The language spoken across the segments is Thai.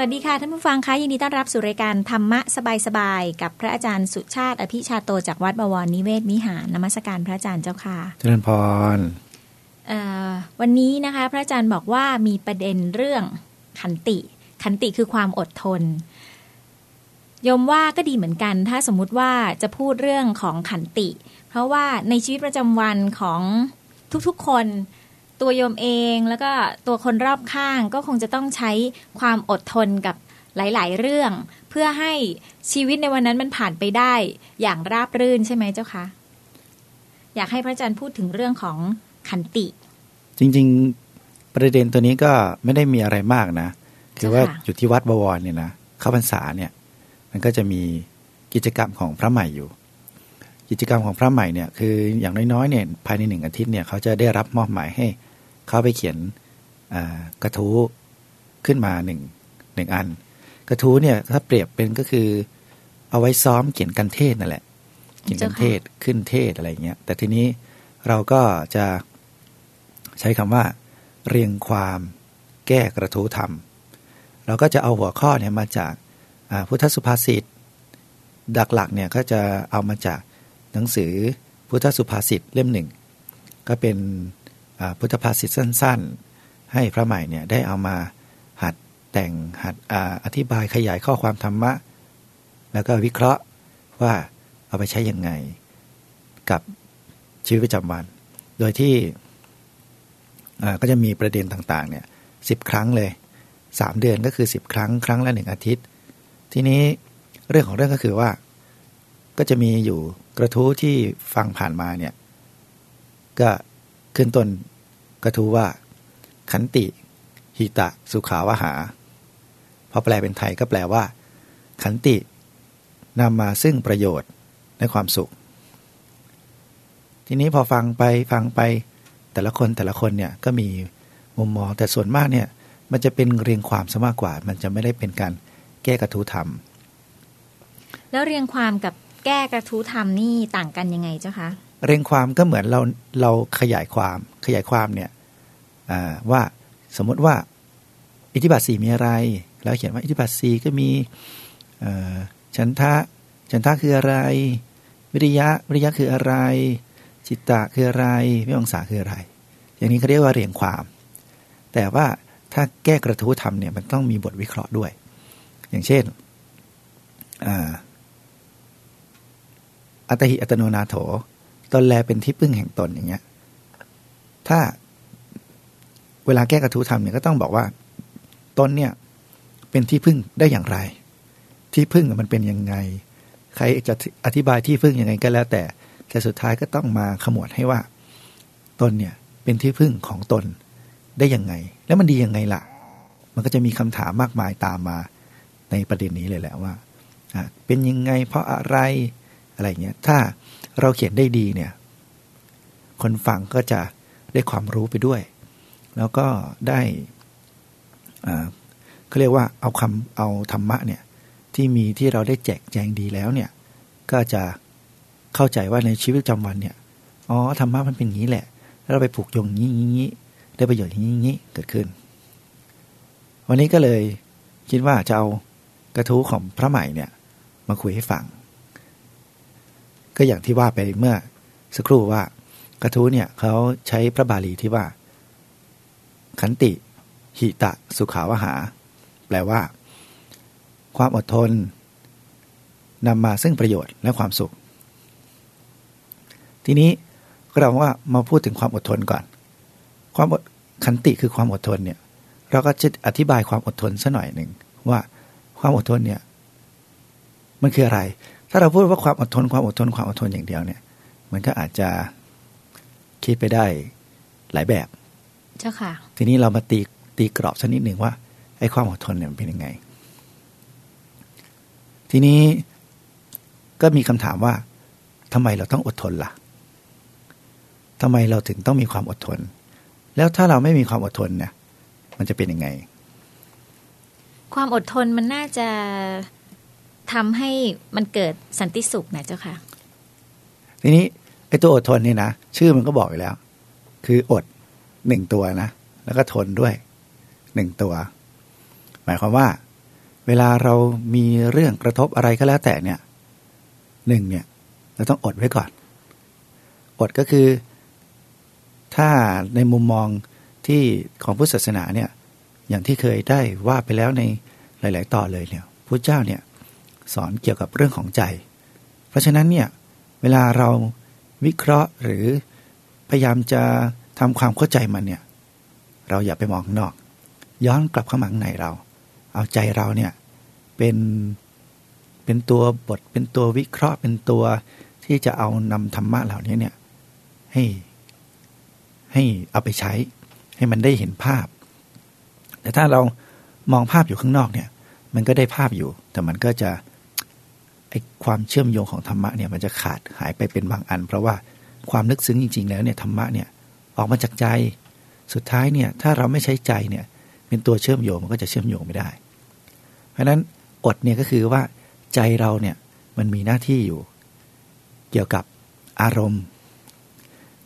สวัสดีค่ะท่านผู้ฟังคะยินดีต้อนรับสู่รายการธรรมะสบายๆกับพระอาจารย์สุชาติอภิชาโตจากวัดบวรนิเวศวิหารนมัสการพระอาจารย์เจ้าค่ะเจริญพรเอ่อวันนี้นะคะ พระอาจารย์บอกว่ามีประเด็นเรื่องขันติ ขันติคือความอดทนโยมว่าก็ดีเหมือนกัน ถ้าสมมุติว่าจะพูดเรื่องของขันติ เพราะว่าในชีวิตประจำวันของทุกๆคน ตัวโยมเองแล้วก็ตัวคนรอบข้างก็คงจะต้องใช้ความอดทนกับหลาย ๆ เรื่อง เพื่อให้ชีวิตในวันนั้นมันผ่านไปได้อย่างราบรื่นใช่ไหมเจ้าคะอยากให้พระอาจารย์พูดถึงเรื่องของขันติ จริง ๆ ประเด็นตัวนี้ก็ไม่ได้มีอะไรมากนะคือว่าค่ะอยู่ที่วัดบวรเนี่ยนะเข้าพรรษาเนี่ยมันก็จะมีกิจกรรมของพระใหม่อยู่ กิจกรรมของพระใหม่เนี่ยคืออย่างน้อยๆเนี่ยภายในหนึ่งอาทิตย์เนี่ยเขาจะได้รับมอบหมายให้ เข้าไปเขียนอ่ากระทู้ขึ้นมาหนึ่งหนึ่งอัน กระทู้เนี่ยถ้าเปรียบเป็นก็คือ เอาไว้ซ้อมเขียนกันเทศนั่นแหละเขียนกันเทศขึ้นเทศอะไรเงี้ยแต่ทีนี้เราก็จะใช้คำว่า เรียงความแก้กระทู้ธรรม เราก็จะเอาหัวข้อเนี่ยมาจากอ่าพุทธสุภาษิตดักหลักเนี่ยก็จะเอามาจากหนังสือพุทธสุภาษิตเล่มหนึ่งก็เป็นอ่า พุทธภาษิตสั้น ๆ ให้พระใหม่เนี่ยได้เอามาหัดแต่งหัดอาอธิบายขยายข้อความธรรมะ แล้วก็วิเคราะห์ว่าเอาไปใช้ยังไง กับชีวิตประจำวัน โดยที่อ่าก็จะมีประเด็นต่างๆเนี่ยสิบครั้งเลยสามเดือนก็คือสิบครั้งครั้งละหนึ่งอาทิตย์ ทีนี้เรื่องของเรื่องก็คือว่า ก็จะมีอยู่กระทู้ที่ฟังผ่านมาเนี่ยก็ขึ้นต้น กระทู้ว่า ขันติ หิตะ สุขาวหา พอแปลเป็นไทยก็แปลว่า ขันตินำมาซึ่งประโยชน์และความสุข ทีนี้พอฟังไปฟังไปแต่ละคนแต่ละคนเนี่ยก็มีมุมมองแต่ส่วนมากเนี่ยมันจะเป็นเรียงความซะมากกว่า มันจะไม่ได้เป็นการแก้กระทู้ธรรม แล้วเรียงความกับแก้กระทู้ธรรมนี่ต่างกันยังไงเจ้าคะเรียงความก็เหมือนเราเราขยายความขยายความเนี่ยอ่า ว่าสมมติว่าอิทธิบาทสี่มีอะไร แล้วเขียนว่าอิทธิบาทสี่ก็มีฉันทะฉันทะคืออะไร วิริยะวิริยะคืออะไร จิตตะคืออะไรวิมังสาคืออะไร อย่างนี้เขาเรียกว่าเรียงความ แต่ว่าถ้าแก้กระทู้ธรรมเนี่ยมันต้องมีบทวิเคราะห์ด้วย อย่างเช่นอัตหิอัตโนนาโถ ตนแลเป็นที่พึ่งแห่งตนอย่างเงี้ย ถ้า เวลาแก้กระทู้ธรรมเนี่ยก็ต้องบอกว่าตนเนี่ยเป็นที่พึ่งได้อย่างไร ที่พึ่งมันเป็นยังไง ใครจะอธิบายที่พึ่งยังไงก็แล้ว แต่แต่สุดท้ายก็ต้องมาขมวดให้ว่า ตนเนี่ยเป็นที่พึ่งของตนได้ยังไง แล้วมันดียังไงล่ะ มันก็จะมีคำถามมากมายตามมาในประเด็นนี้เลยแหละว่าเป็นยังไงเพราะอะไรอะไรเงี้ยถ้าเราเขียนได้ดีเนี่ย คนฟังก็จะได้ความรู้ไปด้วย แล้วก็ได้เขาเรียกว่าเอาคำเอาธรรมะเนี่ยที่มีที่เราได้แจกแจงดีแล้วเนี่ยก็จะเข้าใจว่าในชีวิตประจำวันเนี่ยอ๋อธรรมะมันเป็นอย่างนี้แหละ แล้วเราไปผูกโยงงนี้งนี้ได้ประโยชน์นี้อย่างนี้เกิดขึ้น วันนี้ก็เลยคิดว่าจะเอากระทู้ของพระใหม่เนี่ยมาคุยให้ฟัง ก็อย่างที่ว่าไปเมื่อสักครู่ว่ากระทู้เนี่ยเขาใช้พระบาลีที่ว่า ขันติ หิตะสุขาวหา แปลว่า ความอดทนนำมาซึ่งประโยชน์และความสุข ทีนี้เราว่ามาพูดถึงความอดทนก่อน ความอดขันติคือความอดทนเนี่ยเราก็จะอธิบายความอดทนสัหน่อยหนึ่งว่าความอดทนเนี่ยมันคืออะไร ถ้าเราพูดว่าความอดทนความอดทนความอดทนอย่างเดียวเนี่ย มันก็อาจจะคิดไปได้หลายแบบ เจ้าค่ะ ทีนี้เรามาตีตีกรอบสักนิดหนึ่งว่าไอ้ความอดทนเนี่ยมันเป็นยังไง ทีนี้ก็มีคำถามว่าทำไมเราต้องอดทนล่ะทำไมเราถึงต้องมีความอดทน แล้วถ้าเราไม่มีความอดทนเนี่ยมันจะเป็นยังไง ความอดทนมันน่าจะทำให้มันเกิดสันติสุขนะเจ้าค่ะ ทีนี้ไอ้ตัวอดทนนี่นะชื่อมันก็บอกอยู่แล้ว คืออด หนึ่งตัวนะ แล้วก็ทนด้วยหนึ่งตัว หมายความว่า เวลาเรามีเรื่องกระทบอะไรก็แล้วแต่เนี่ยหนึ่งเนี่ยเราต้องอดไว้ก่อน อดก็คือ ถ้าในมุมมองที่ของพุทธศาสนาเนี่ยอย่างที่เคยได้ว่าไปแล้วในหลาย ๆ ต่อเลยเนี่ยพระเจ้าเนี่ยสอนเกี่ยวกับเรื่องของใจ เพราะฉะนั้นเนี่ยเวลาเราวิเคราะห์หรือพยายามจะ ทำความเข้าใจมันเนี่ย เราอย่าไปมองข้างนอก ย้อนกลับเข้ามาข้างในเรา เอาใจเราเนี่ยเป็นเป็นตัวบทเป็นตัววิเคราะห์เป็นตัวที่จะเอานำธรรมะเหล่านี้เนี่ยให้ให้เอาไปใช้ ให้มันได้เห็นภาพ แต่ถ้าเรามองภาพอยู่ข้างนอกเนี่ย มันก็ได้ภาพอยู่ แต่มันก็จะไอความเชื่อมโยงของธรรมะเนี่ยมันจะขาดหายไปเป็นบางอัน เพราะว่าความลึกซึ้งจริง ๆ แล้วเนี่ยธรรมะเนี่ย ออกมาจากใจ สุดท้ายเนี่ยถ้าเราไม่ใช้ใจเนี่ยเป็นตัวเชื่อมโยงมันก็จะเชื่อมโยงไม่ได้ เพราะฉะนั้นอดเนี่ยก็คือว่าใจเราเนี่ยมันมีหน้าที่อยู่ เกี่ยวกับอารมณ์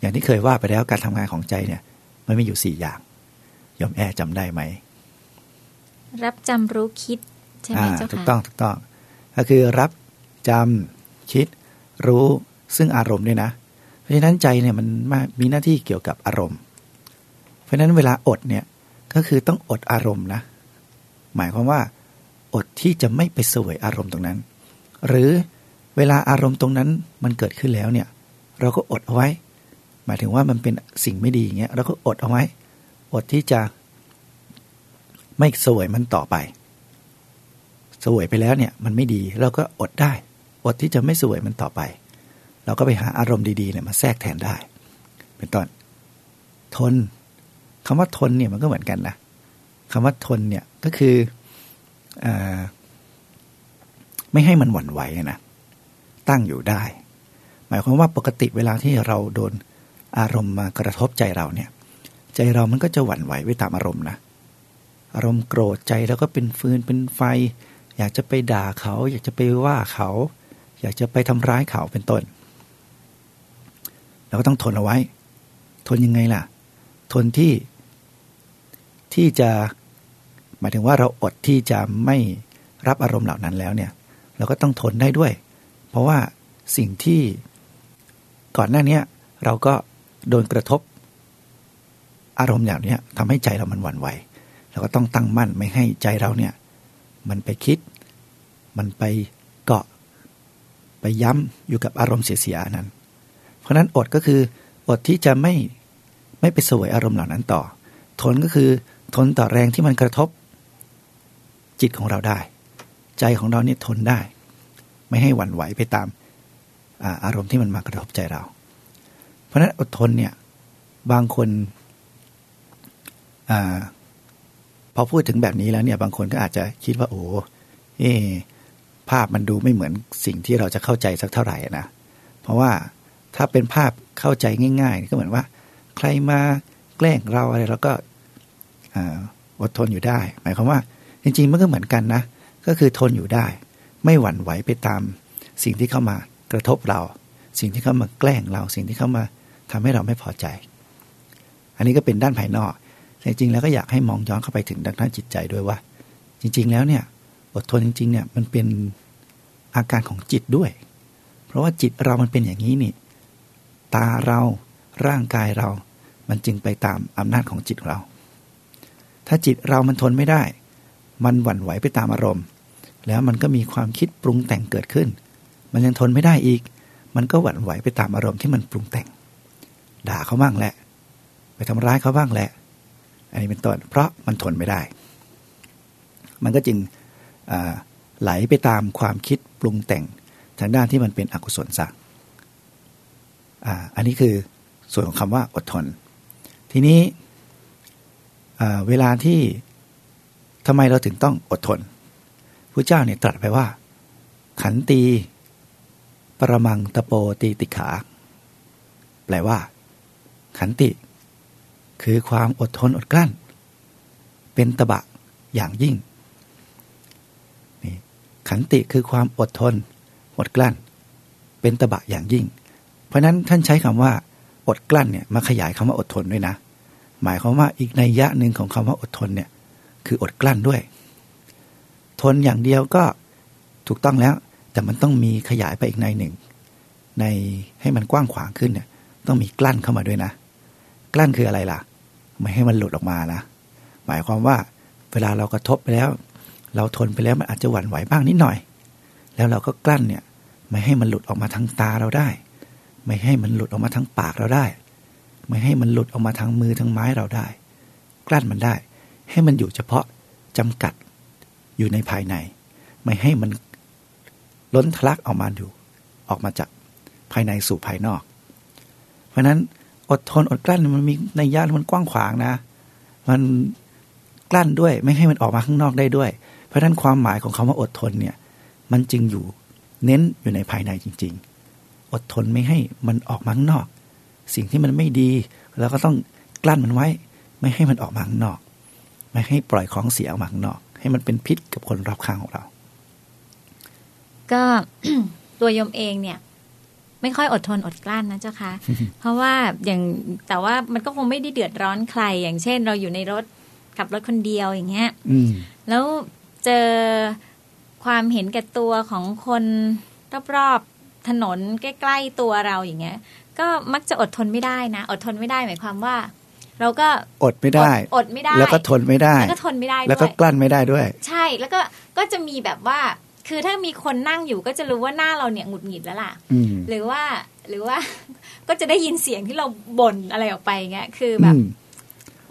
อย่างที่เคยว่าไปแล้วการทำงานของใจเนี่ยมันมีอยู่สี่อย่างยอมแอจำได้ไหม รับจำรู้คิดใช่ไหมเจ้าค่ะถูกต้องถูกต้อง ก็คือรับจำคิดรู้ซึ่งอารมณ์ด้วยนะ เพราะฉะนั้นใจเนี่ยมันมีหน้าที่เกี่ยวกับอารมณ์ เพราะฉะนั้นเวลาอดเนี่ยก็คือต้องอดอารมณ์นะ หมายความว่า อดที่จะไม่ไปสวยอารมณ์ตรงนั้น หรือเวลาอารมณ์ตรงนั้นมันเกิดขึ้นแล้วเนี่ย เราก็อดเอาไว้ หมายถึงว่ามันเป็นสิ่งไม่ดีอย่างเงี้ยเราก็อดเอาไว้ อดที่จะไม่สวยมันต่อไปสวยไปแล้วเนี่ยมันไม่ดีเราก็อดได้ อดที่จะไม่สวยมันต่อไป เราก็ไปหาอารมณ์ดีๆเนี่ยมาแทรกแทนได้ เป็นต้นทนคำว่าทนเนี่ยมันก็เหมือนกันนะคำว่าทนเนี่ยก็คือไม่ให้มันหวั่นไหวนะตั้งอยู่ได้ หมายความว่าปกติเวลาที่เราโดนอารมณ์มากระทบใจเราเนี่ย ใจเรามันก็จะหวั่นไหวไปตามอารมณ์นะอารมณ์โกรธใจแล้วก็เป็นฟืนเป็นไฟ อยากจะไปด่าเขา อยากจะไปว่าเขา อยากจะไปทำร้ายเขาเป็นต้น เราก็ต้องทนเอาไว้ ทนยังไงล่ะ ทนที่ที่จะหมายถึงว่าเราอดที่จะไม่รับอารมณ์เหล่านั้นแล้วเนี่ย เราก็ต้องทนได้ด้วย เพราะว่าสิ่งที่ก่อนหน้านี้เราก็โดนกระทบอารมณ์อย่างนี้ทำให้ใจเรามันหวั่นไหวเราก็ต้องตั้งมั่นไม่ให้ใจเราเนี่ย มันไปคิด มันไปเกาะ ไปย้ำอยู่กับอารมณ์เสียๆนั้น เพราะนั้นอดก็คืออดที่จะไม่ไม่ไปสวยอารมณ์เหล่านั้นต่อ ทนก็คือทนต่อแรงที่มันกระทบ จิตของเราได้ ใจของเราเนี่ยทนได้ ไม่ให้หวั่นไหวไปตามอารมณ์ที่มันมากระทบใจเรา เพราะฉะนั้นอดทนเนี่ยบางคนอพอพูดถึงแบบนี้แล้วเนี่ยบางคนก็อาจจะคิดว่าโอ้เอภาพมันดูไม่เหมือนสิ่งที่เราจะเข้าใจสักเท่าไหร่นะ เพราะว่า ถ้าเป็นภาพเข้าใจง่าย ๆ ก็เหมือนว่า ใครมาแกล้งเราอะไรเราก็อดทนอยู่ได้ หมายความว่า จริง ๆ มันก็เหมือนกันนะ ก็คือทนอยู่ได้ ไม่หวั่นไหวไปตาม สิ่งที่เข้ามากระทบเรา สิ่งที่เข้ามาแกล้งเรา สิ่งที่เข้ามาทำให้เราไม่พอใจ อันนี้ก็เป็นด้านภายนอกแต่จริงๆแล้วก็อยากให้มองย้อนเข้าไปถึงด้านจิตใจด้วยว่า จริง ๆ แล้วเนี่ยอดทนจริง ๆ เนี่ยมันเป็นอาการของจิตด้วย เพราะว่าจิตเรามันเป็นอย่างนี้นี่ ตาเราร่างกายเรา มันจึงไปตามอำนาจของจิตเรา ถ้าจิตเรามันทนไม่ได้ มันหวั่นไหวไปตามอารมณ์ แล้วมันก็มีความคิดปรุงแต่งเกิดขึ้น มันยังทนไม่ได้อีก มันก็หวั่นไหวไปตามอารมณ์ที่มันปรุงแต่ง ด่าเขาบ้างแหละ ไปทำร้ายเขาบ้างแหละ อันนี้เป็นต้นเพราะมันทนไม่ได้ มันก็จึงไหลไปตามความคิดปรุงแต่งทางด้านที่มันเป็นอกุศลสัก อันนี้คือส่วนของคำว่าอดทน ทีนี้เวลาที่ทำไมเราถึงต้องอดทนพระเจ้าเนี่ยตรัสไปว่า ขันตี ปรมังตะโปตีติขา แปลว่า ขันติ คือความอดทนอดกลั้น เป็นตบะอย่างยิ่งนี่ขันติคือความอดทน อดกลั้น เป็นตบะอย่างยิ่ง เพราะนั้นท่านใช้คำว่าอดกลั้นเนี่ยมาขยายคำว่าอดทนด้วยนะ หมายความว่าอีกในยะหนึ่งของคำว่าอดทนเนี่ยคืออดกลั้นด้วยททนอย่างเดียวก็ถูกต้องแล้ว แต่มันต้องมีขยายไปอีกในหนึ่ง ในให้มันกว้างขวางขึ้นเนี่ยต้องมีกลั้นเข้ามาด้วยนะ กลั้นคืออะไรล่ะ ไม่ให้มันหลุดออกมานะ หมายความว่าเวลาเรากระทบไปแล้ว เราทนไปแล้วมันอาจจะหวั่นไหวบ้างนิดหน่อย แล้วเราก็กลั้นเนี่ย ไม่ให้มันหลุดออกมาทางตาเราได้ ไม่ให้มันหลุดออกมาทางปากเราได้ ไม่ให้มันหลุดออกมาทางมือทางไม้เราได้ กลั้นมันได้ ให้มันอยู่เฉพาะจำกัดอยู่ในภายใน ไม่ให้มันล้นทะลักออกมาดูออกมาจากภายในสู่ภายนอก เพราะนั้นอดทนอดกลั้นมันมีในย่านมันกว้างขวางนะ มันกลั้นด้วยไม่ให้มันออกมาข้างนอกได้ด้วย เพราะฉะนั้นความหมายของคาว่าอดทนเนี่ย มันจึงอยู่เน้นอยู่ในภายในจริง ๆ อดทนไม่ให้มันออกมาข้างนอก สิ่งที่มันไม่ดีเราก็ต้องกลั้นมันไว้ ไม่ให้มันออกมาข้างนอก ไม่ให้ปล่อยของเสียออกมาข้างนอก ให้มันเป็นพิษกับคนรอบข้างของเรา ก็ตัวยมเองเนี่ย ไม่ค่อยอดทนอดกลั้นนะเจ้าคะเพราะว่าอย่างแต่ว่ามันก็คงไม่ได้เดือดร้อนใคร อย่างเช่น เราอยู่ในรถขับรถคนเดียวอย่างเงี้ยอืมแล้วเจอความเห็นแก่ตัวของคนรอบๆ ถนนใกล้ๆตัวเราอย่างเงี้ย ก็มักจะอดทนไม่ได้นะ อดทนไม่ได้หมายความว่า เราก็อดไม่ได้ อดไม่ได้ แล้วก็ทนไม่ได้ แล้วก็ทนไม่ได้ด้วยแล้วก็กลั้นไม่ได้ด้วย ใช่แล้วก็ก็จะมีแบบว่า คือถ้ามีคนนั่งอยู่ก็จะรู้ว่าหน้าเราเนี่ยหงุดหงิดแล้วล่ะอืมหรือว่าหรือว่า ก็จะได้ยินเสียงที่เราบ่นอะไรออกไปเงี้ยคือแบบอืม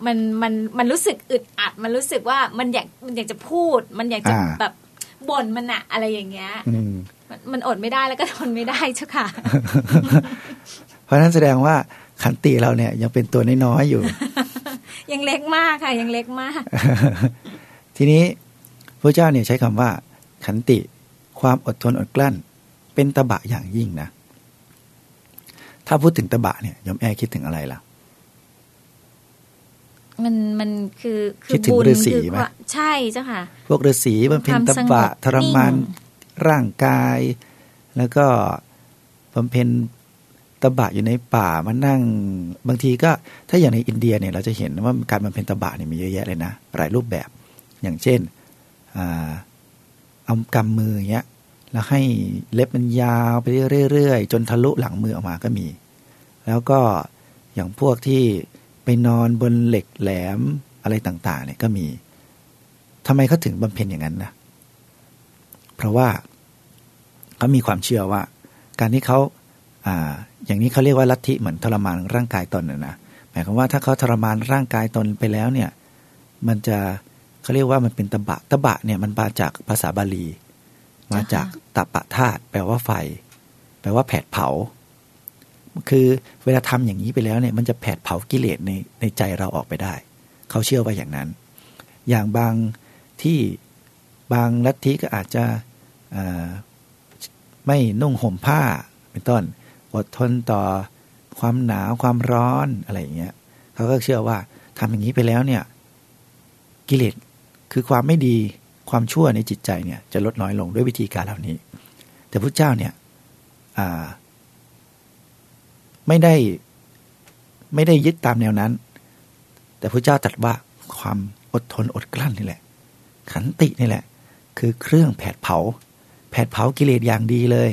มันมันมันรู้สึกอึดอัด มันรู้สึกว่ามันอยากมันอยากจะพูด มันอยากจะอ่าแบบบ่นมันอะอะไรอย่างเงี้ยอื มมันมันอดไม่ได้แล้วก็ทนไม่ได้เจ้าค่ะ เพราะฉะนั้นแสดงว่าขันติเราเนี่ยยังเป็นตัวน้อยๆอยู่ ยังเล็กมากค่ะ ยังเล็กมาก ทีนี้พระเจ้าเนี่ยใช้คำว่า ขันติความอดทนอดกลั้น เป็นตบะอย่างยิ่งนะ ถ้าพูดถึงตบะเนี่ยยมแอร์คิดถึงอะไรล่ะมันมันคือคืคิอดถึงบุญฤาษีคือไหมว่าใช่เจ้าค่ะ พวกฤาษีบำเพ็ญความตสงบะบทรมานนิ่ง ร่างกาย แล้วก็บำเพ็ญตบะอยู่ในป่ามานั่ง บางทีก็ถ้าอย่างในอินเดียเนี่ยเราจะเห็นว่าการบำเพ็ญตบะเนี่ยมีเยอะแยะเลยนะหลายรูปแบบอย่างเช่นเอากำมืออย่างเงี้ยแล้วให้เล็บมันยาวไปเรื่อยๆจนทะลุหลังมือออกมาก็มี แล้วก็อย่างพวกที่ไปนอนบนเหล็กแหลมอะไรต่างๆเนี่ยก็มีทำไมเขาถึงบำเพ็ญอย่างนั้นนะเพราะว่า เขามีความเชื่อว่า การที่เขาอ่าอย่างนี้เขาเรียกว่าลัทธิเหมือนทรมานร่างกายตนนะหมายความว่าถ้าเขาทรมานร่างกายตนไปแล้วเนี่ยมันจะเขาเรียกว่ามันเป็นตบะตบะเนี่ยมันมาจากภาษาบาลี มาจากตปะธาตุแปลว่าไฟ แปลว่าแผดเผา คือเวลาทำอย่างนี้ไปแล้วเนี่ยมันจะแผดเผากิเลสในในใจเราออกไปได้ เขาเชื่อว่าอย่างนั้น อย่างบางที่บางลัทธิก็อาจจะ ไม่นุ่งห่มผ้าเป็นต้น อดทนต่อความหนาวความร้อนอะไรอย่างเงี้ยเขาก็เชื่อว่าทำอย่างนี้ไปแล้วเนี่ย กิเลสคือความไม่ดีความชั่วในจิตใจเนี่ย จะลดน้อยลงด้วยวิธีการเหล่านี้ แต่พระเจ้าเนี่ยไม่ได้ไม่ได้ยึดตามแนวนั้น แต่พระเจ้าตรัสว่าความอดทนอดกลั้นนี่แหละ ขันตินี่แหละ คือเครื่องแผดเผา แผดเผากิเลสอย่างดีเลย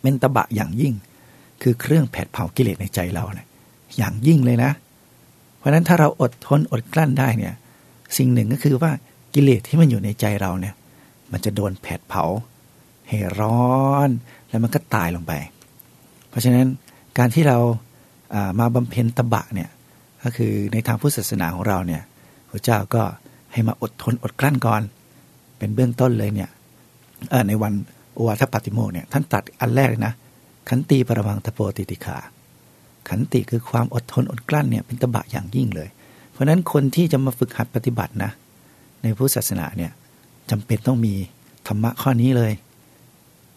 เป็นตบะอย่างยิ่ง คือเครื่องแผดเผากิเลสในใจเราเนี่ยอย่างยิ่งเลยนะ เพราะนั้นถ้าเราอดทนอดกลั้นได้เนี่ย สิ่งหนึ่งก็คือว่ากิเลสที่มันอยู่ในใจเราเนี่ย มันจะโดนแผดเผา ให้ร้อนแล้วมันก็ตายลงไป เพราะฉะนั้นการที่เราามาบำเพ็ญตบะเนี่ยก็คือในทางพุทธศาสนาของเราเนี่ยพระเจ้าก็ให้มาอดทนอดกลั้นก่อน เป็นเบื้องต้นเลยเนี่ย ในวันโอวาทปาติโมกเนี่ยท่านตัดอันแรกเลยนะ ขันติปรมังตะโปติติขา ขันติคือความอดทนอดกลั้นเนี่ยเป็นตบะอย่างยิ่งเลย เพราะฉะนั้นคนที่จะมาฝึกหัดปฏิบัตินะ ในพุทธศาสนาเนี่ยจำเป็นต้องมีธรรมะข้อนี้เลย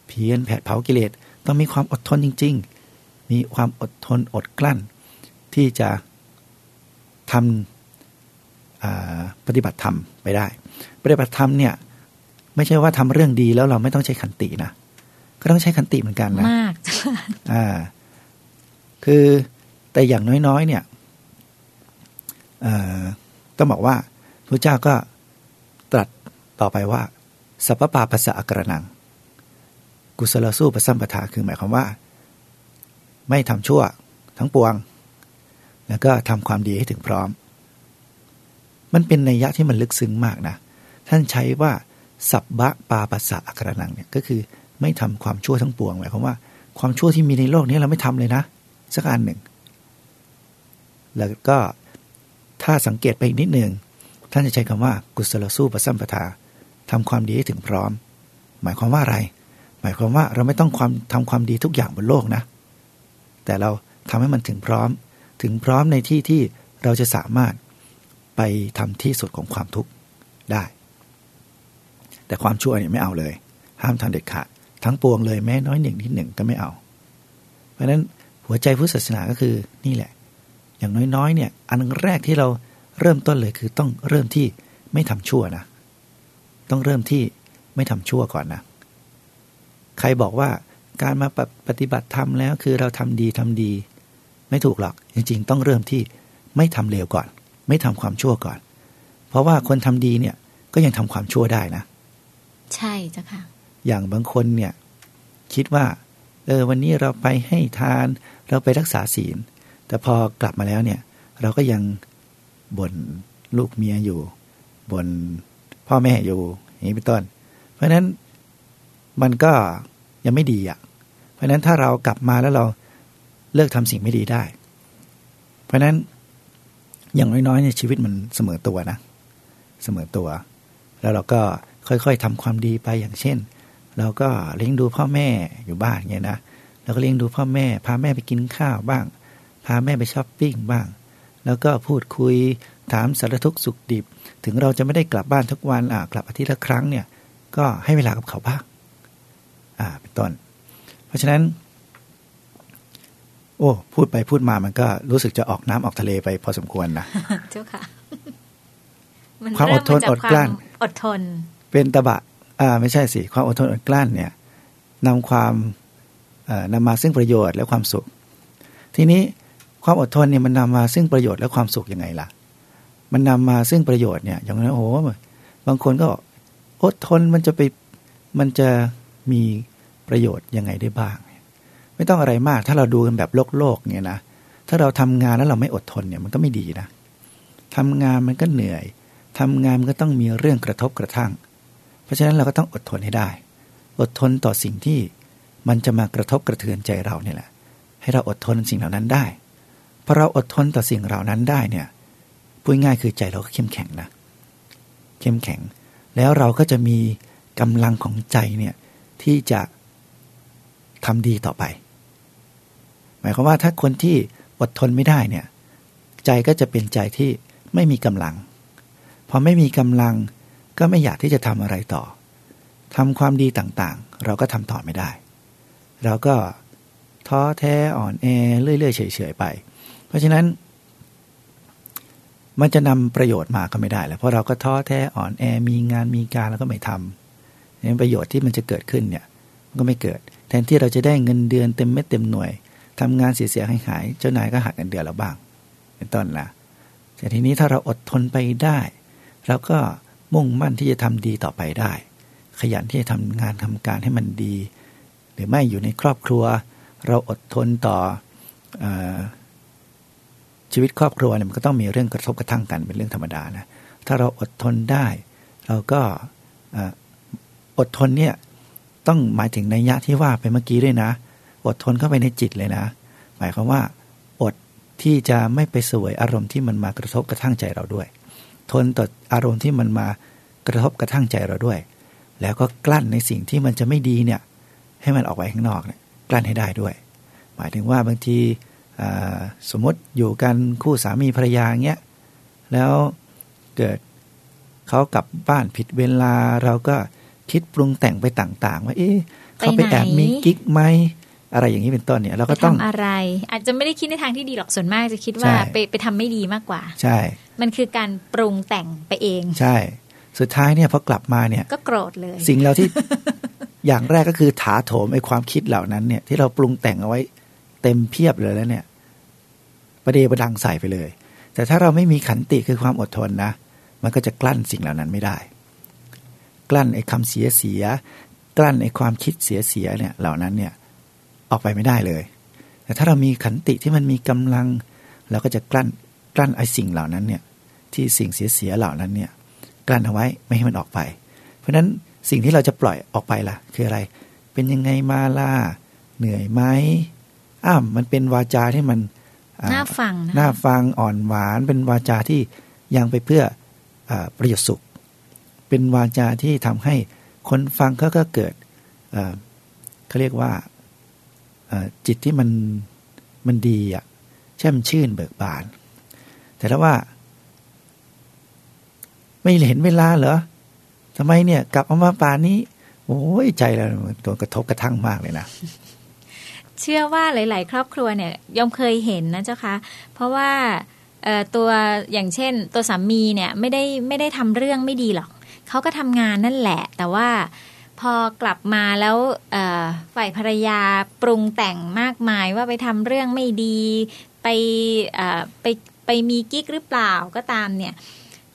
เพียรแผดเผากิเลสต้องมีความอดทนจริง ๆ มีความอดทนอดกลั้น ที่จะทำปฏิบัติธรรมไปได้ ปฏิบัติธรรมเนี่ย ไม่ใช่ว่าทำเรื่องดีแล้วเราไม่ต้องใช้ขันตินะก็ต้องใช้ขันติเหมือนกันนะมากอ่า คือแต่อย่างน้อยๆ เนี่ยเอ่อต้องบอกว่าพระเจ้าก็ตรัสต่อไปว่าสัพพปาปัสสะอกระนัง กุศลสู้ประสัมปทาคือหมายความว่า ไม่ทำชั่วทั้งปวง แล้วก็ทำความดีให้ถึงพร้อม มันเป็นนัยยะที่มันลึกซึ้งมากนะ ท่านใช้ว่า สัพพะปาปัสสะอกระนังเนี่ยก็คือไม่ทำความชั่วทั้งปวงหมายความว่าความชั่วที่มีในโลกนี้เราไม่ทำเลยนะ สักอันหนึ่ง แล้วก็ถ้าสังเกตไปอีกนิดหนึ่งท่านจะใช้คำว่ากุศลสู้ประสัมปทาทำความดีให้ถึงพร้อม หมายความว่าอะไร หมายความว่าเราไม่ต้องความทำความดีทุกอย่างบนโลกนะ แต่เราทำให้มันถึงพร้อม ถึงพร้อมในที่ที่เราจะสามารถไปทำที่สุดของความทุกข์ได้ แต่ความชั่วเนี่ยไม่เอาเลย ห้ามทำเด็ดขาดทั้งปวงเลยแม้น้อยหนึ่งนิดหนึ่งก็ไม่เอา เพราะฉะนั้นหัวใจพุทธศาสนาก็คือนี่แหละ อย่างน้อยๆ เนี่ย อันแรกที่เราเริ่มต้นเลยคือต้องเริ่มที่ไม่ทำชั่วนะ ต้องเริ่มที่ไม่ทำชั่วก่อนนะ ใครบอกว่าการมาปฏิบัติธรรมแล้วคือเราทำดีทำดี ไม่ถูกหรอก จริง ๆ ต้องเริ่มที่ไม่ทำเลวก่อน ไม่ทำความชั่วก่อน เพราะว่าคนทำดีเนี่ยก็ยังทำความชั่วได้นะ ใช่จ้ะค่ะ อย่างบางคนเนี่ย คิดว่า เออวันนี้เราไปให้ทาน เราไปรักษาศีล แต่พอกลับมาแล้วเนี่ย เราก็ยังบ่นลูกเมียอยู่บ่นพ่อแม่อยู่อย่างนี้เป็นต้น เพราะฉะนั้นมันก็ยังไม่ดีอะ เพราะฉะนั้นถ้าเรากลับมาแล้วเราเลิกทำสิ่งไม่ดีได้ เพราะฉะนั้นอย่างน้อยๆในชีวิตมันเสมอตัวนะ เสมอตัว แล้วเราก็ ค่อยๆทำความดีไปอย่างเช่น เราก็เลี้ยงดูพ่อแม่อยู่บ้านเงี้ยนะเราก็เลี้ยงดูพ่อแม่ พาแม่ไปกินข้าวบ้าง พาแม่ไปช้อปปิ้งบ้าง แล้วก็พูดคุยถามสารทุกข์สุขดิบ ถึงเราจะไม่ได้กลับบ้านทุกวันอ่ากลับอาทิตย์ละครั้งเนี่ย ก็ให้เวลากับเขาบ้างอ่าเป็นต้น เพราะฉะนั้น โอ้ พูดไปพูดมามันก็รู้สึกจะออกน้ำออกทะเลไปพอสมควรนะเจ้าค่ะความอดทนอดกลั้นอดทน เป็นตบะอ่าไม่ใช่สิความอดทนอดกลั้นเนี่ยนำความนำมาซึ่งประโยชน์และความสุข ทีนี้ความอดทนเนี่ยมันนำมาซึ่งประโยชน์และความสุขยังไงล่ะ มันนำมาซึ่งประโยชน์เนี่ยอย่างนั้นโอ้โหบางคนก็อดทนมันจะไปมันจะมีประโยชน์ยังไงได้บ้าง ไม่ต้องอะไรมาก ถ้าเราดูกันแบบโลกโลกเนี่ยนะถ้าเราทำงานแล้วเราไม่อดทนเนี่ยมันก็ไม่ดีนะทำงานมันก็เหนื่อยทำงานมันก็ต้องมีเรื่องกระทบกระทั่ง ราะฉะนั้นเราก็ต้องอดทนให้ได้ อดทนต่อสิ่งที่มันจะมากระทบกระเทือนใจเราเนี่ยแหละ ให้เราอดทนสิ่งเหล่านั้นได้พอเราอดทนต่อสิ่งเหล่านั้นได้เนี่ยพูดง่ายคือใจเราก็เข้มแข็งนะ เข้มแข็ง แล้วเราก็จะมีกำลังของใจเนี่ยที่จะทำดีต่อไป หมายความว่าถ้าคนที่อดทนไม่ได้เนี่ย ใจก็จะเป็นใจที่ไม่มีกำลังพอไม่มีกำลัง ก็ไม่อยากที่จะทำอะไรต่อทำความดีต่างๆ เราก็ทำต่อไม่ได้ เราก็ท้อแท้อ่อนแอเรื่อยๆเฉยๆไป เพราะฉะนั้น มันจะนำประโยชน์มาก็ไม่ได้แล้วเพราะเราก็ท้อแท้อ่อนแอมีงานมีการแล้วก็ไม่ทำเนี่ยประโยชน์ที่มันจะเกิดขึ้นเนี่ยมันก็ไม่เกิด แทนที่เราจะได้เงินเดือนเต็มเม็ดเต็มหน่วยทำงานเสียๆหายๆเจ้านายก็หักเงินเดือนเราบ้าง เป็นต้นละแต่ทีนี้ถ้าเราอดทนไปได้เราก็ มุ่งมั่นที่จะทำดีต่อไปได้ ขยันที่จะทำงานทำการให้มันดี หรือไม่อยู่ในครอบครัว เราอดทนต่ออชีวิตครอบครัวเนี่ยมันก็ต้องมีเรื่องกระทบกระทั่งกันเป็นเรื่องธรรมดานะถ้าเราอดทนได้ เราก็อดทนเนี่ยต้องหมายถึงในยะที่ว่าไปเมื่อกี้ด้วยนะ อดทนเข้าไปในจิตเลยนะ หมายความว่า อดที่จะไม่ไปสวยอารมณ์ที่มันมากระทบกระทั่งใจเราด้วย ทนต่ออารมณ์ที่มันมากระทบกระทั่งใจเราด้วย แล้วก็กลั้นในสิ่งที่มันจะไม่ดีเนี่ยให้มันออกไปข้างนอกเนี่ยกลั้นให้ได้ด้วย หมายถึงว่าบางทีสมมติอยู่กันคู่สามีภรรยาเงี้ยแล้วเกิดเขากลับบ้านผิดเวลาเราก็คิดปรุงแต่งไปต่าง ๆ ว่าเอ๊ะเขาไปแอบมีกิ๊กไหม อะไรอย่างนี้เป็นต้นเนี่ยเราก็ต้องอะไร อาจจะไม่ได้คิดในทางที่ดีหรอกส่วนมากจะคิดว่าไปไปทำไม่ดีมากกว่า ใช่ มันคือการปรุงแต่งไปเอง ใช่ สุดท้ายเนี่ยพอกลับมาเนี่ย ก็โกรธเลย สิ่งเราที่อย่างแรกก็คือถาโถมไอ้ความคิดเหล่านั้นเนี่ย ที่เราปรุงแต่งเอาไว้เต็มเพียบเลยแล้วเนี่ย ประเดประดังใส่ไปเลย แต่ถ้าเราไม่มีขันติคือความอดทนนะ มันก็จะกลั้นสิ่งเหล่านั้นไม่ได้ กลั้นไอ้คำเสียเสีย กลั้นไอ้ความคิดเสียเสียเนี่ย เหล่านั้นเนี่ย ออกไปไม่ได้เลย แต่ถ้าเรามีขันติที่มันมีกำลัง เราก็จะกลั้นกลั้นไอ้สิ่งเหล่านั้นเนี่ยที่สิ่งเสียเสียเหล่านั้นเนี่ยกลั้นเอาไว้ไม่ให้มันออกไป เพราะฉะนั้นสิ่งที่เราจะปล่อยออกไปล่ะ คืออะไร เป็นยังไงมาล่าเหนื่อยไหมอ้าวมันเป็นวาจาที่มันน่าฟังน่าฟังอ่อนหวาน เป็นวาจาที่ยังไปเพื่ออประโยชน์สุข เป็นวาจาที่ทำให้คนฟังเขาก็เกิดเขาเรียกว่า จิตที่มันมันดีอะแช่มชื่นเบิกบาน แต่ถ้าว่า ไม่เห็นเวลาเหรอทำไมเนี่ย กลับมาป่านนี้ โอ้ยใจเราโดนกระทบกระทั่งมากเลยนะเชื่อว่าหลาย ๆ ครอบครัวเนี่ยยอมเคยเห็นนะเจ้าคะเพราะว่าตัวอย่างเช่น ตัวสามีเนี่ยไม่ได้ไม่ได้ทำเรื่องไม่ดีหรอกเขาก็ทำงานนั่นแหละ แต่ว่า พอกลับมาแล้วฝ่ายภรรยาปรุงแต่งมากมายว่าไปทำเรื่องไม่ดีไปไปไปมีกิ๊กหรือเปล่าก็ตามเนี่ย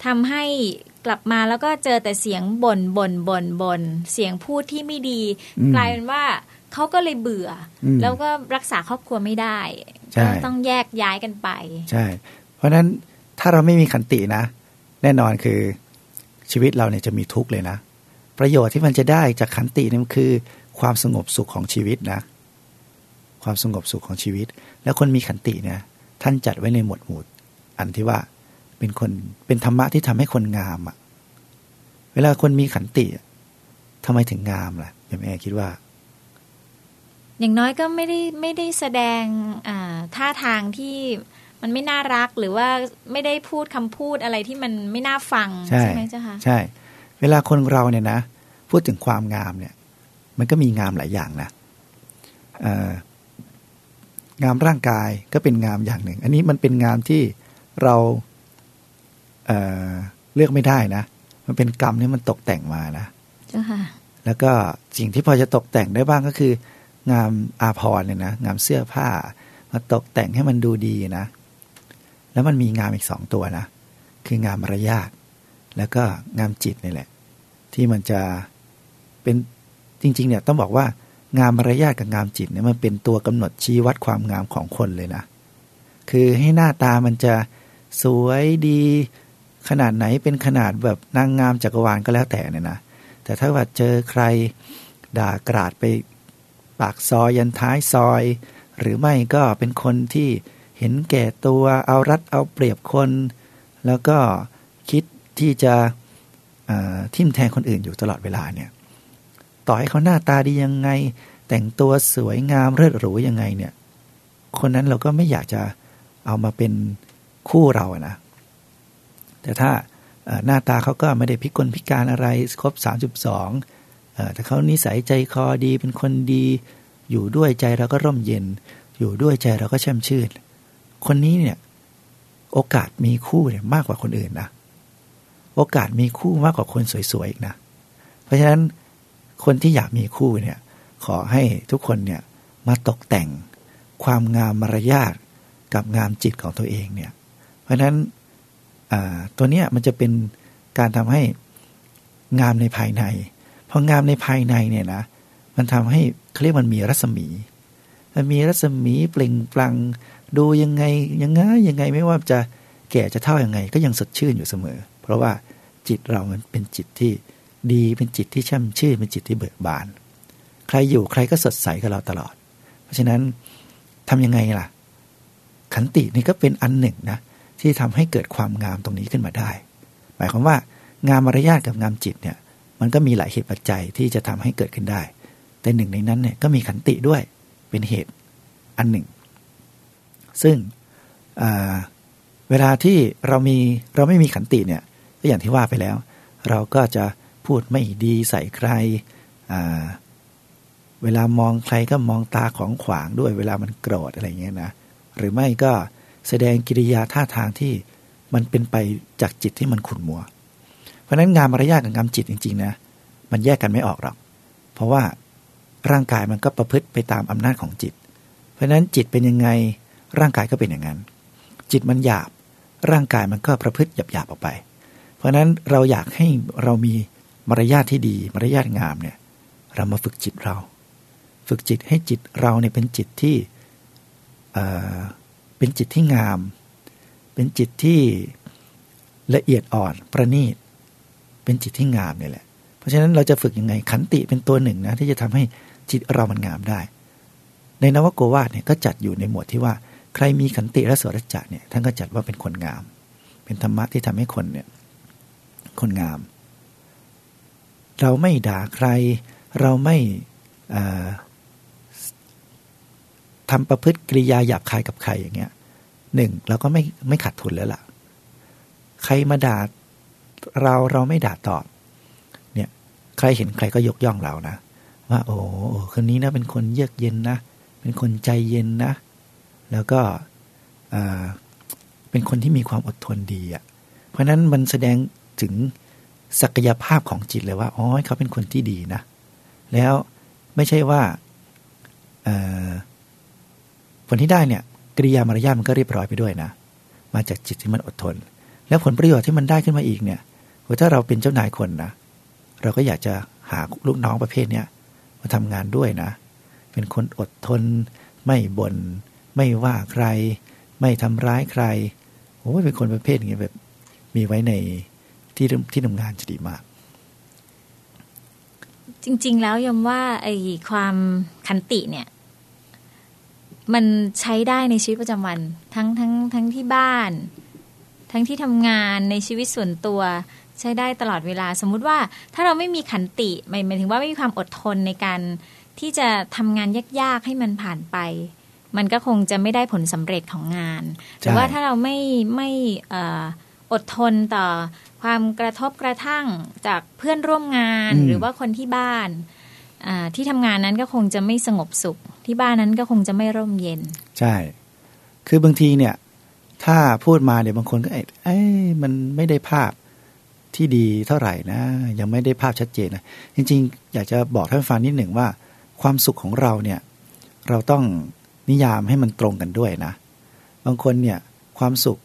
ทำให้กลับมาแล้วก็เจอแต่เสียงบน่นบ่นบ่นบ่นเสียงพูดที่ไม่ดี กลายเป็นว่าเขาก็เลยเบื่อ แล้วก็รักษาครอบครัวไม่ได้ต้องแยกย้ายกันไป ใช่ เพราะฉะนั้นถ้าเราไม่มีขันตินะ แน่นอนคือชีวิตเราเนี่ยจะมีทุกข์เลยนะ ประโยชน์ที่มันจะได้จากขันตินี่มันคือ ความสงบสุขของชีวิตนะ ความสงบสุขของชีวิต แล้วคนมีขันติเนี่ยท่านจัดไว้ในหมวดหมู่อันที่ว่าเป็นคนเป็นธรรมะที่ทำให้คนงามอะ่ะ เวลาคนมีขันติทำไมถึงงามล่ะยมแอคิดว่า อย่างน้อยก็ไม่ได้ไม่ได้แสดงท่าทางที่มันไม่น่ารักหรือว่าไม่ได้พูดคำพูดอะไรที่มันไม่น่าฟังใช่ไหมเจ้าคะใช่ เวลาคนเราเนี่ยนะพูดถึงความงามเนี่ย มันก็มีงามหลายอย่างนะงามร่างกายก็เป็นงามอย่างหนึ่ง อันนี้มันเป็นงามที่เราเเลือกไม่ได้นะ มันเป็นกรรมที่มันตกแต่งมานะเจ้าค่ะ แล้วก็สิ่งที่พอจะตกแต่งได้บ้างก็คือ งามอาพรเนี่ยนะงามเสื้อผ้ามาตกแต่งให้มันดูดีนะ แล้วมันมีงามอีกสองตัวนะ คืองามมารยาท แล้วก็งามจิตนี่แหละ ที่มันจะเป็นจริงๆเนี่ยต้องบอกว่างามมารยาทกับงามจิตเนี่ยมันเป็นตัวกำหนดชี้วัดความงามของคนเลยนะ คือให้หน้าตามันจะสวยดี ขนาดไหนเป็นขนาดแบบนางงามจักรวาลก็แล้วแต่เนี่ยนะแต่ถ้าว่าเจอใครด่ากราดไปปากซอยยันท้ายซอย หรือไม่ก็เป็นคนที่เห็นแก่ตัวเอารัดเอาเปรียบคน แล้วก็ ที่จะทิมแทงคนอื่นอยู่ตลอดเวลาเนี่ยต่อให้เขาหน้าตาดียังไง แต่งตัวสวยงามเลิศหรูยังไงเนี่ย คนนั้นเราก็ไม่อยากจะเอามาเป็นคู่เราอะนะ แต่ถ้าหน้าตาเขาก็ไม่ได้พิกลพิการอะไรครบ 32แต่เขานิสัยใจคอดีเป็นคนดี อยู่ด้วยใจเราก็ร่มเย็น อยู่ด้วยใจเราก็แช่มชื่น คนนี้เนี่ย โอกาสมีคู่เนี่ยมากกว่าคนอื่นนะ โอกาสมีคู่มากกว่าคนสวยๆอีกนะ เพราะฉะนั้นคนที่อยากมีคู่เนี่ยขอให้ทุกคนเนี่ยมาตกแต่งความงามมารยาทกับงามจิตของตัวเองเนี่ย เพราะฉะนั้นตัวเนี้ยมันจะเป็นการทำให้งามในภายในพองามในภายในเนี่ยนะมันทำให้เขาเรียกมันมีรัศมี มันมีรัศมีเปล่งปลั่งดูยังไงยังไงยังไงไม่ว่าจะแก่จะเท่ายังไง ก็ยังสดชื่นอยู่เสมอ เพราะว่า จิตเรามันเป็นจิตที่ดีเป็นจิตที่ช่ำชื่นเป็นจิตที่เบิกบาน ใครอยู่ใครก็สดใสกับเราตลอด เพราะฉะนั้นทํำยังไงล่ะ ขันตินี่ก็เป็นอันหนึ่งนะ ที่ทำให้เกิดความงามตรงนี้ขึ้นมาได้ หมายความว่างามมารยาทกับงามจิตเนี่ยมันก็มีหลายเหตุปัจจัยที่จะทำให้เกิดขึ้นได้ แต่หนึ่งในนั้นเนี่ยก็มีขันติด้วยเป็นเหตุอันหนึ่ง ซึ่งเวลาที่เรามีเราไม่มีขันติเนี่ย ก็อย่างที่ว่าไปแล้ว เราก็จะพูดไม่ดีใส่ใคร เวลามองใครก็มองตาของขวางด้วยเวลามันโกรธอะไรเงี้ยนะ หรือไม่ก็แสดงกิริยาท่าทางที่มันเป็นไปจากจิตที่มันขุ่นมัว เพราะนั้นงานมารยาทกับงานจิตจริงๆนะ มันแยกกันไม่ออกหรอก เพราะว่าร่างกายมันก็ประพฤติไปตามอำนาจของจิต เพราะนั้นจิตเป็นยังไงร่างกายก็เป็นอย่างนั้น จิตมันหยาบ ร่างกายมันก็ประพฤติหยาบๆออกไป ราะนั้นเราอยากให้เรามีมารยาทที่ดีมารยาทงามเนี่ยเรามาฝึกจิตเรา ฝึกจิตให้จิตเราเนี่ยเป็นจิตที่เป็นจิตที่งาม เป็นจิตที่ละเอียดอ่อนประณีต เป็นจิตที่งามนี่แหละ เพราะฉะนั้นเราจะฝึกยังไงขันติเป็นตัวหนึ่งนะที่จะทำให้จิตเรามันงามได้ ในนวโกวาทเนี่ยก็จัดอยู่ในหมวดที่ว่า ใครมีขันติและสวรจะเนี่ยท่านก็จัดว่าเป็นคนงาม เป็นธรรมะที่ทำให้คนเนี่ย คนงาม เราไม่ด่าใคร เราไม่ทำประพฤติกริยาหยาบคายกับใครอย่างเงี้ยหนึ่งเราก็ไม่ไม่ขาดทุนแล้วล่ะ ใครมาด่าเราเราไม่ด่าตอบ เนี่ยใครเห็นใครก็ยกย่องเรานะ ว่า โอ้คนนี้นะเป็นคนเยือกเย็นนะ เป็นคนใจเย็นนะ แล้วก็เป็นคนที่มีความอดทนดีอะ่ะ เพราะนั้นมันแสดง ถึงศักยภาพของจิตเลยว่าอ๋อเขาเป็นคนที่ดีนะ แล้วไม่ใช่ว่าผลที่ได้เนี่ยกริยามารยาทมันก็เรียบร้อยไปด้วยนะ มาจากจิตที่มันอดทน แล้วผลประโยชน์ที่มันได้ขึ้นมาอีกเนี่ยถ้าเราเป็นเจ้านายคนนะเราก็อยากจะหาลูกน้องประเภทเนี้ยมาทำงานด้วยนะ เป็นคนอดทน ไม่บน่นไม่ว่าใคร ไม่ทำร้ายใครโอ้ยเป็นคนประเภทอย่างเงี้ยแบบมีไว้ใน ที่ที่ทำงานจะดีมาก จริง ๆ แล้วยมว่าไอ้ความขันติเนี่ย มันใช้ได้ในชีวิตประจำวัน ทั้งทั้งทั้งที่บ้าน ทั้งที่ทำงานในชีวิตส่วนตัวใช้ได้ตลอดเวลา สมมุติว่าถ้าเราไม่มีขันติหมายถึงว่าไม่มีความอดทนในการที่จะทำงานยากๆให้มันผ่านไป มันก็คงจะไม่ได้ผลสำเร็จของงานหรือว่าถ้าเราไม่ไม่ อดทนต่อความกระทบกระทั่งจากเพื่อนร่วมงานหรือว่าคนที่บ้านที่ทำงานนั้นก็คงจะไม่สงบสุข ที่บ้านนั้นก็คงจะไม่ร่มเย็น ใช่ คือบางทีเนี่ย ถ้าพูดมาเดี๋ยวบางคนก็เอ้ยมันไม่ได้ภาพที่ดีเท่าไหร่นะ ยังไม่ได้ภาพชัดเจนนะจริง ๆ อยากจะบอกท่านฟังนิดหนึ่งว่า ความสุขของเราเนี่ย เราต้องนิยามให้มันตรงกันด้วยนะ บางคนเนี่ยความสุข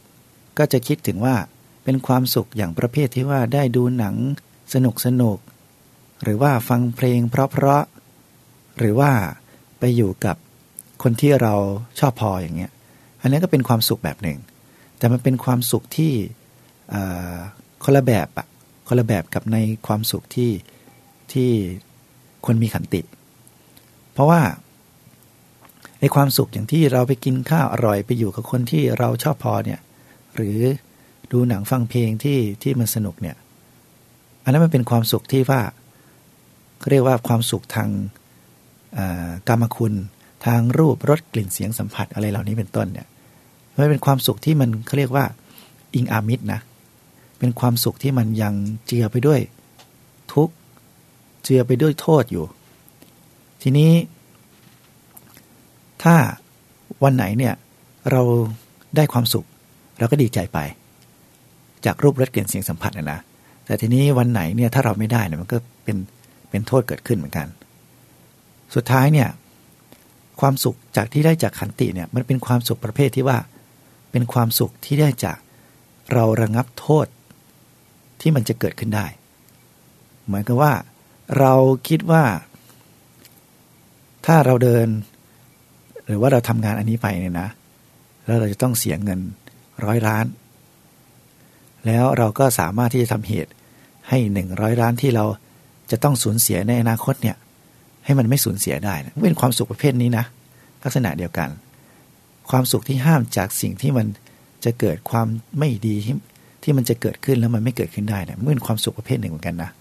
ก็จะคิดถึงว่าเป็นความสุขอย่างประเภทที่ว่าได้ดูหนังสนุกสนุก หรือว่าฟังเพลงเพราะๆหรือว่าไปอยู่กับคนที่เราชอบพออย่างเงี้ยอันนี้ก็เป็นความสุขแบบหนึ่ง แต่มันเป็นความสุขที่คนละแบบอะคนละแบบกับในความสุขที่ที่คนมีขันติ เพราะว่าในความสุขอย่างที่เราไปกินข้าวอร่อยไปอยู่กับคนที่เราชอบพอเนี่ย หรือดูหนังฟังเพลงที่ที่มันสนุกเนี่ย อันนั้นมันเป็นความสุขที่ว่าเรียกว่าความสุขทางกรรมคุณ ทางรูปรสกลิ่นเสียงสัมผัสอะไรเหล่านี้เป็นต้นเนี่ยมันเป็นความสุขที่มันเขาเรียกว่าอิงอามิตรนะเป็นความสุขที่มันยังเจือไปด้วยทุกเจือไปด้วยโทษอยู่ ทีนี้ถ้าวันไหนเนี่ยเราได้ความสุข เราก็ดีใจไป จากรูปรสกลิ่นเสียงสัมผัสนะนะแต่ทีนี้วันไหนเนี่ยถ้าเราไม่ได้เนี่ยมันก็เป็นเป็นโทษเกิดขึ้นเหมือนกัน สุดท้ายเนี่ยความสุขจากที่ได้จากขันติเนี่ยมันเป็นความสุขประเภทที่ว่า เป็นความสุขที่ได้จากเราระงับโทษที่มันจะเกิดขึ้นได้ เหมือนกับว่าเราคิดว่า ถ้าเราเดิน หรือว่าเราทำงานอันนี้ไปเนี่ยนะ แล้วเราจะต้องเสียเงิน ร้อยล้าน แล้วเราก็สามารถที่จะทำเหตุให้หนึ่งร้อยล้านที่เราจะต้องสูญเสียในอนาคตเนี่ย ให้มันไม่สูญเสียได้นะเป็นความสุขประเภทนี้นะลักษณะเดียวกัน ความสุขที่ห้ามจากสิ่งที่มันจะเกิดความไม่ดีที่ที่มันจะเกิดขึ้นแล้วมันไม่เกิดขึ้นได้เนี่ยมันเป็นความสุขประเภทหนึ่งเหมือนกันนะ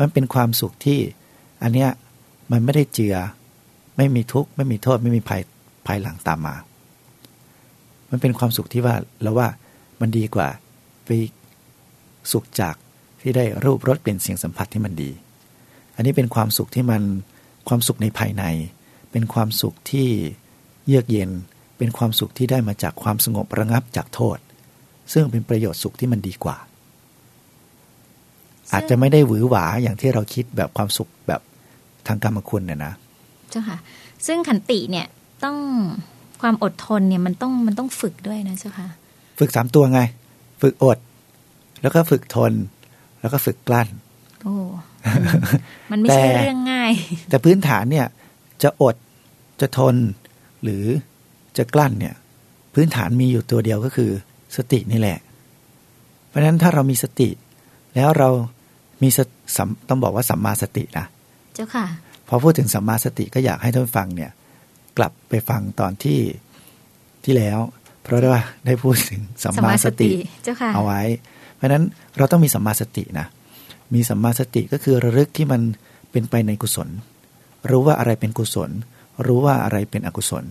มันเป็นความสุขที่อันเนี้ยมันไม่ได้เจือ ไม่มีทุกข์ไม่มีโทษไม่มีภัยภายหลังตามมา มันเป็นความสุขที่ว่าเราว่ามันดีกว่าไปสุขจากที่ได้รูปรสเป็นเสียงสัมผัสที่มันดี อันนี้เป็นความสุขที่มันความสุขในภายใน เป็นความสุขที่เยือกเย็น เป็นความสุขที่ได้มาจากความสงบระงับจากโทษ ซึ่งเป็นประโยชน์สุขที่มันดีกว่า อาจจะไม่ได้หวือหวาอย่างที่เราคิดแบบความสุขแบบทางกรรมคุณเนี่ยนะ เจ้าค่ะ ซึ่งขันติเนี่ยต้อง ความอดทนเนี่ยมันต้องมันต้องฝึกด้วยนะเจ้าค่ะ ฝึกสามตัวไง ฝึกอด แล้วก็ฝึกทน แล้วก็ฝึกกลั้น โอ้ มันไม่ใช่เรื่องง่าย แต่พื้นฐานเนี่ย จะอดจะทน หรือจะกลั้นเนี่ย พื้นฐานมีอยู่ตัวเดียวก็คือ สตินี่แหละ เพราะฉะนั้นถ้าเรามีสติ แล้วเรามีต้องบอกว่าสัมมาสตินะเจ้าค่ะ พอพูดถึงสัมมาสติก็อยากให้ท่านฟังเนี่ย กลับไปฟังตอนที่ที่แล้ว เพราะว่าได้พูดถึงสัมมาสติเอาไว้ เพราะฉะนั้นเราต้องมีสัมมาสตินะมีสัมมาสติก็คือระลึกที่มันเป็นไปในกุศล รู้ว่าอะไรเป็นกุศล รู้ว่าอะไรเป็นอกุศล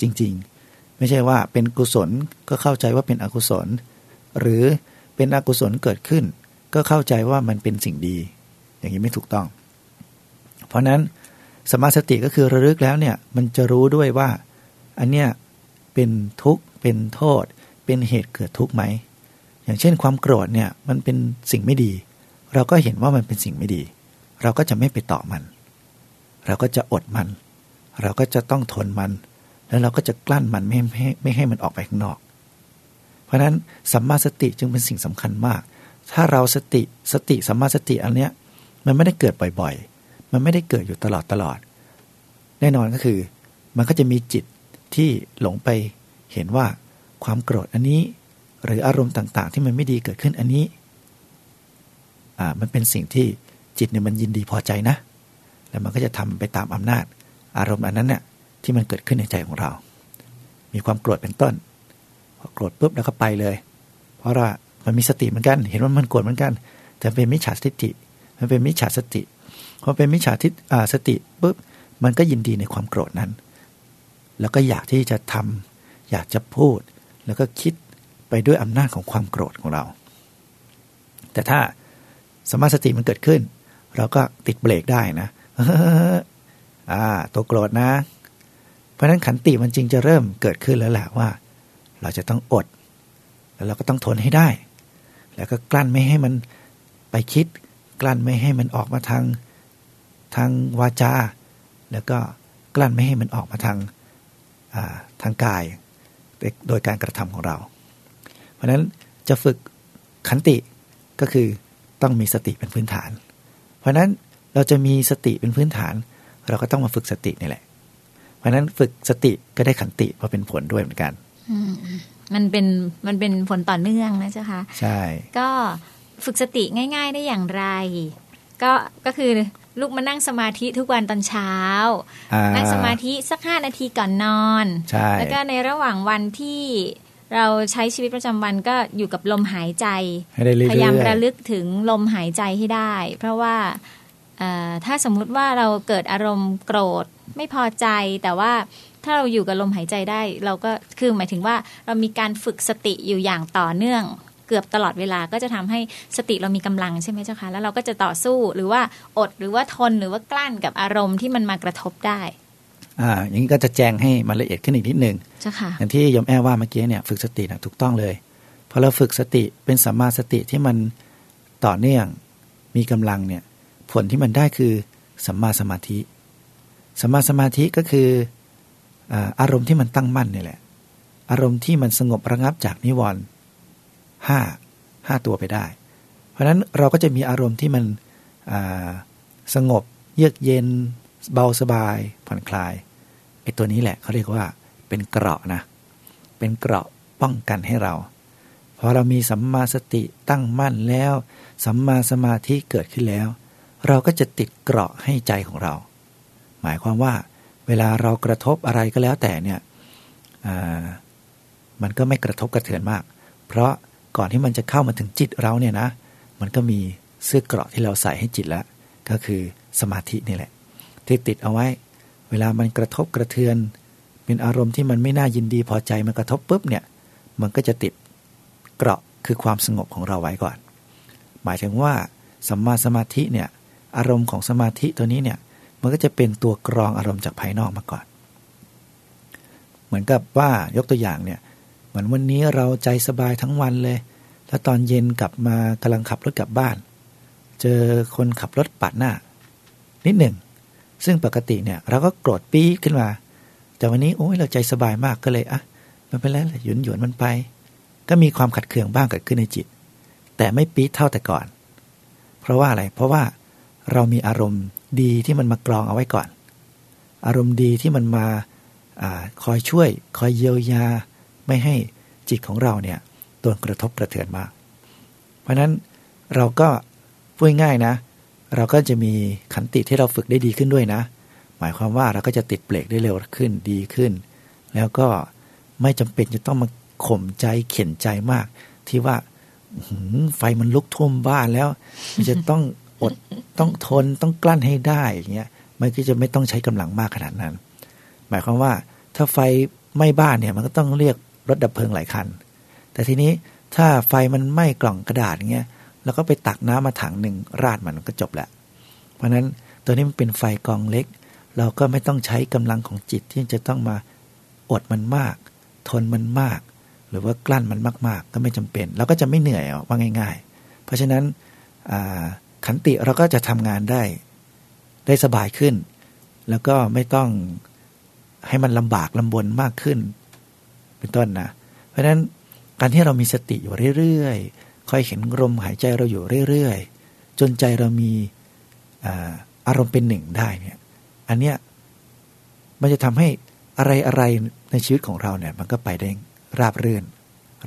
จริงๆ ไม่ใช่ว่าเป็นกุศลก็เข้าใจว่าเป็นอกุศล หรือเป็นอกุศลเกิดขึ้น ก็เข้าใจว่ามันเป็นสิ่งดี อย่างนี้ไม่ถูกต้อง เพราะนั้น สมาสติก็คือระลึกแล้วเนี่ยมันจะรู้ด้วยว่า อันเนี้ยเป็นทุกข์เป็นโทษ เป็นเหตุเกิดทุกข์ไหม อย่างเช่นความโกรธเนี่ยมันเป็นสิ่งไม่ดี เราก็เห็นว่ามันเป็นสิ่งไม่ดี เราก็จะไม่ไปต่อมัน เราก็จะอดมัน เราก็จะต้องทนมัน แล้วเราก็จะกลั้นมันไม่ให้ไม่ให้มันออกไปข้างนอก เพราะฉะนั้นสัมมาสติจึงเป็นสิ่งสำคัญมาก ถ้าเราสติสติสัมมาสติอันเนี้ยมันไม่ได้เกิดบ่อยๆ มันไม่ได้เกิดอยู่ตลอดตลอด แน่นอนก็คือ มันก็จะมีจิตที่หลงไปเห็นว่าความโกรธอันนี้ หรืออารมณ์ต่าง ๆ ที่มันไม่ดีเกิดขึ้นอันนี้อ่ามันเป็นสิ่งที่จิตเนี่ยมันยินดีพอใจนะ แล้วมันก็จะทำไปตามอำนาจ อารมณ์อันนั้นเนี่ยที่มันเกิดขึ้นในใจของเรา มีความโกรธเป็นต้นพอโกรธปุ๊บแล้วก็ไปเลย เพราะว่ามันมีสติเหมือนกัน เห็นว่ามันโกรธเหมือนกัน แต่เป็นมิจฉาทิฏฐิมันเป็นมิจฉาสติ พอเป็นมิจฉาทิฏสติปุ๊บมันก็ยินดีในความโกรธนั้น แล้วก็อยากที่จะทำอยากจะพูด แล้วก็คิดไปด้วยอำนาจของความโกรธของเรา แต่ถ้าสมาสติมันเกิดขึ้น เราก็ติดเบรกได้นะอ่าตัวโกรธนะ เพราะฉะนั้นขันติมันจริงจะเริ่มเกิดขึ้นแล้วแหละว่า เราจะต้องอด แล้วเราก็ต้องทนให้ได้ แล้วก็กลั้นไม่ให้มันไปคิด กลั้นไม่ให้มันออกมาทาง ทางวาจา แล้วก็กลั้นไม่ให้มันออกมาทางทางกาย โดยการกระทำของเรา เพราะฉะนั้นจะฝึกขันติก็คือต้องมีสติเป็นพื้นฐาน เพราะนั้นเราจะมีสติเป็นพื้นฐาน เราก็ต้องมาฝึกสตินี่แหละ เพราะนั้นฝึกสติก็ได้ขันติพอเป็นผลด้วยเหมือนกันมันเป็นมันเป็นผลต่อเนื่องนะเจ้าคะใช่ ก็ฝึกสติง่าย ๆ ได้อย่างไร ก็ก็คือ ลุกมานั่งสมาธิทุกวันตอนเช้า นั่งสมาธิสักห้านาทีก่อนนอน แล้วก็ในระหว่างวันที่เราใช้ชีวิตประจำวันก็อยู่กับลมหายใจ พยายามระลึกถึงลมหายใจให้ได้ เพราะว่าถ้าสมมุติว่าเราเกิดอารมณ์โกรธไม่พอใจ แต่ว่าถ้าเราอยู่กับลมหายใจได้ เราก็คือหมายถึงว่าเรามีการฝึกสติอยู่อย่างต่อเนื่อง เกือบตลอดเวลาก็จะทำให้สติเรามีกำลังใช่ไหมเจ้าคะแล้วเราก็จะต่อสู้หรือว่าอดหรือว่าทนหรือว่ากลั้นกับอารมณ์ที่มันมากระทบได้อ่าอย่างนี้ก็จะแจ้งให้มันละเอียดขึ้นอีกนิดนึงอย่างที่ยมแอว่าเมื่อกี้เนี่ยฝึกสตินะถูกต้องเลยพอเราฝึกสติเป็นสัมมาสติที่มันต่อเนื่องมีกำลังเนี่ยผลที่มันได้คือสัมมาสมาธิสัมมาสมาธิก็คืออารมณ์ที่มันตั้งมั่นนี่แหละ อารมณ์ที่มันสงบระงับจากนิวรณ์ ห้าห้าตัวไปได้ เพราะฉะนั้นเราก็จะมีอารมณ์ที่มันสงบเยือกเย็น เบาสบาย ผ่อนคลายไอ้ตัวนี้แหละเขาเรียกว่าเป็นเกราะนะ เป็นเกราะป้องกันให้เราพอเรามีสัมมาสติตั้งมั่นแล้ว สัมมาสมาธิเกิดขึ้นแล้ว เราก็จะติดเกราะให้ใจของเรา หมายความว่า เวลาเรากระทบอะไรก็แล้วแต่เนี่ยมันก็ไม่กระทบกระเทือนมาก เพราะ ก่อนที่มันจะเข้ามาถึงจิตเราเนี่ยนะ มันก็มีเสื้อเกราะที่เราใส่ให้จิตแล้ว ก็คือสมาธินี่แหละ ที่ติดเอาไว้ เวลามันกระทบกระเทือน เป็นอารมณ์ที่มันไม่น่ายินดีพอใจมันกระทบปุ๊บเนี่ย มันก็จะติดเกราะคือความสงบของเราไว้ก่อน หมายถึงว่าสัมมาสมาธิเนี่ยอารมณ์ของสมาธิตัวนี้เนี่ยมันก็จะเป็นตัวกรองอารมณ์จากภายนอกมาก่อน เหมือนกับว่ายกตัวอย่างเนี่ย เหมือนวันนี้เราใจสบายทั้งวันเลย แล้วตอนเย็นกลับมากำลังขับรถกลับบ้าน เจอคนขับรถปาดหน้า นิดหนึ่ง ซึ่งปกติเนี่ยเราก็โกรธปี๊ขึ้นมา แต่วันนี้โอ้ยเราใจสบายมากก็เลยอะมันไปแล้วหยุนหยวนมันไป ก็มีความขัดเคืองบ้างเกิดขึ้นในจิต แต่ไม่ปี๊เท่าแต่ก่อน เพเพราะว่าอะไร เพราะว่าเรามีอารมณ์ดีที่มันมากรองเอาไว้ก่อน อารมณ์ดีที่มันมาอคอยช่วย คอยเยียวยา ไม่ให้จิตของเราเนี่ยโดนกระทบกระเทือนมาก เพราะนั้นเราก็พูดง่ายนะ เราก็จะมีขันติที่เราฝึกได้ดีขึ้นด้วยนะ หมายความว่าเราก็จะติดเบรกได้เร็วขึ้นดีขึ้น แล้วก็ไม่จำเป็นจะต้องมาข่มใจเข็นใจมาก ที่ว่าไฟมันลุกท่วมบ้านแล้ว มันจะต้องอดต้องทนต้องกลั้นให้ได้อย่างเงี้ยมันก็จะไม่ต้องใช้กำลังมากขนาดนั้น หมายความว่าถ้าไฟไหม้บ้านเนี่ย มันก็ต้องเรียก รถดับเพลิงหลายคัน แต่ทีนี้ถ้าไฟมันไหม้กล่องกระดาษเงี้ยแล้วก็ไปตักน้ำมาถังหนึ่งราดมันก็จบแหละ เพราะฉะนั้นตัวนี้มันเป็นไฟกองเล็ก เราก็ไม่ต้องใช้กำลังของจิตที่จะต้องมาอดมันมาก ทนมันมาก หรือว่ากลั้นมันมาก ๆ ก็ไม่จำเป็น เราก็จะไม่เหนื่อยว่าง่าย ๆ เพราะฉะนั้นขันติเราก็จะทำงานได้ได้สบายขึ้น แล้วก็ไม่ต้องให้มันลำบากลำบนมากขึ้น เป็นต้นนะ เพราะฉะนั้นการที่เรามีสติอยู่เรื่อยๆคอยเห็นลมหายใจเราอยู่เรื่อยๆ จนใจเรามีอารมณ์เป็นหนึ่งได้เนี่ยอันเนี้ยมันจะทำให้อะไรอะไรในชีวิตของเราเนี่ยมันก็ไปได้ราบรื่น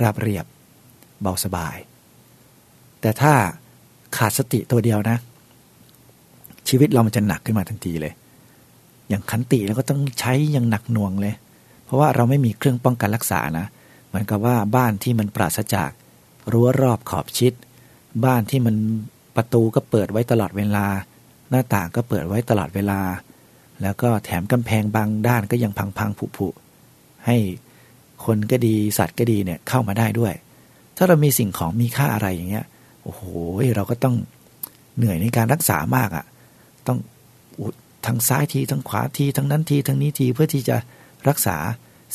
ราบเรียบ เบาสบาย แต่ถ้าขาดสติตัวเดียวนะ ชีวิตเรามันจะหนักขึ้นมาทันทีเลย อย่างขันติเราก็ต้องใช้อย่างหนักหน่วงเลย เพราะว่าเราไม่มีเครื่องป้องกันรักษานะเหมือนกับว่าบ้านที่มันปราศจากรั้วรอบขอบชิด บ้านที่มันประตูก็เปิดไว้ตลอดเวลา หน้าต่างก็เปิดไว้ตลอดเวลา แล้วก็แถมกำแพงบางด้านก็ยังพังๆผุๆให้คนก็ดีสัตว์ก็ดีเนี่ยเข้ามาได้ด้วย ถ้าเรามีสิ่งของมีค่าอะไรอย่างเงี้ยโอ้โหเราก็ต้องเหนื่อยในการรักษามากอะ่ะ ต้องทางซ้ายทีทางขวาทีทางนั้นทีทางนี้ทีเพื่อที่จะ รักษา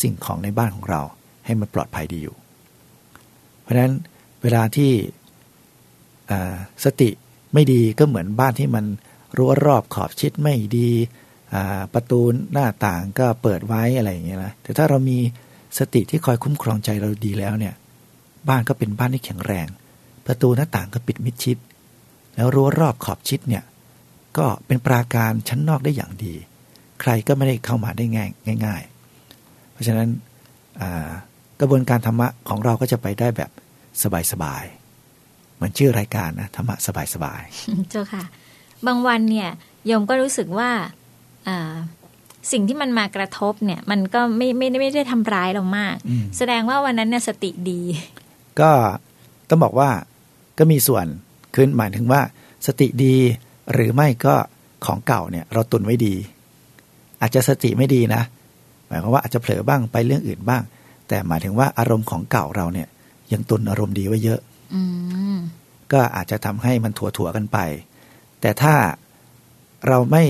สิ่งของในบ้านของเราให้มันปลอดภัยดีอยู่ เพราะฉะนั้นเวลาที่สติไม่ดีก็เหมือนบ้านที่มันรั้วรอบขอบชิดไม่ดีประตูหน้าต่างก็เปิดไว้อะไรอย่างเงี้ยนะแต่ถ้าเรามีสติที่คอยคุ้มครองใจเราดีแล้วเนี่ย บ้านก็เป็นบ้านที่แข็งแรง ประตูหน้าต่างก็ปิดมิดชิด แล้วรั้วรอบขอบชิดเนี่ย ก็เป็นปราการชั้นนอกได้อย่างดี ใครก็ไม่ได้เข้ามาได้ง่ายง่าย เพราะฉะนั้นกระบวนการธรรมะของเราก็จะไปได้แบบสบายๆเหมือนชื่อรายการนะธรรมะสบายๆเจ้าค่ะ บางวันเนี่ยโยมก็รู้สึกว่าสิ่งที่มันมากระทบเนี่ย มันก็ไม่ไม่ไม่ได้ทำร้ายเรามาก แสดงว่าวันนั้นเนี่ยสติดี ก็ต้องบอกว่าก็มีส่วนคือหมายถึงว่า สติดีหรือไม่ก็ของเก่าเนี่ย เราตุนไว้ดี อาจจะสติไม่ดีนะห มายความว่าอาจจะเผลอบ้างไปเรื่องอื่นบ้าง แต่หมายถึงว่าอารมณ์ของเก่าเราเนี่ย ยังตุนอารมณ์ดีไว้เยอะก็อาจจะทำให้มันถั่วๆกันไป แต่ถ้าเราไม่